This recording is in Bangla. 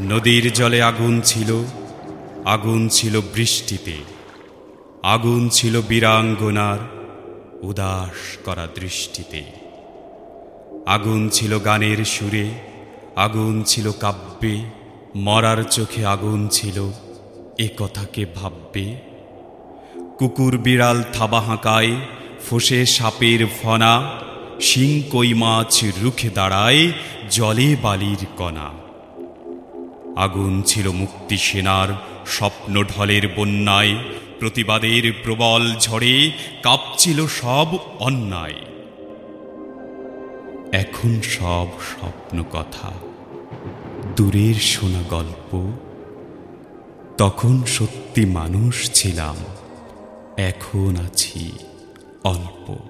নদীর জলে আগুন ছিল আগুন ছিল বৃষ্টিতে, আগুন ছিল বীরাঙ্গনার উদাস করা দৃষ্টিতে। আগুন ছিল গানের সুরে, আগুন ছিল কাব্যে, মরার চোখে আগুন ছিল এ কথাকে ভাববে। কুকুর বিড়াল থাবা হাঁকায়, ফোসে সাপের ফনা, শিং কই মাছ রুখে দাঁড়ায়, জলে বালির কণা। আগুন ছিল মুক্তি সেনার, স্বপ্ন ঢলের বন্যায়, প্রতিবাদের প্রবল ঝড়ে কাঁপছিল সব অন্যায়। এখন সব স্বপ্ন কথা দূরের শোনা গল্প। তখন সত্যি মানুষ ছিলাম, এখন আছি অল্প।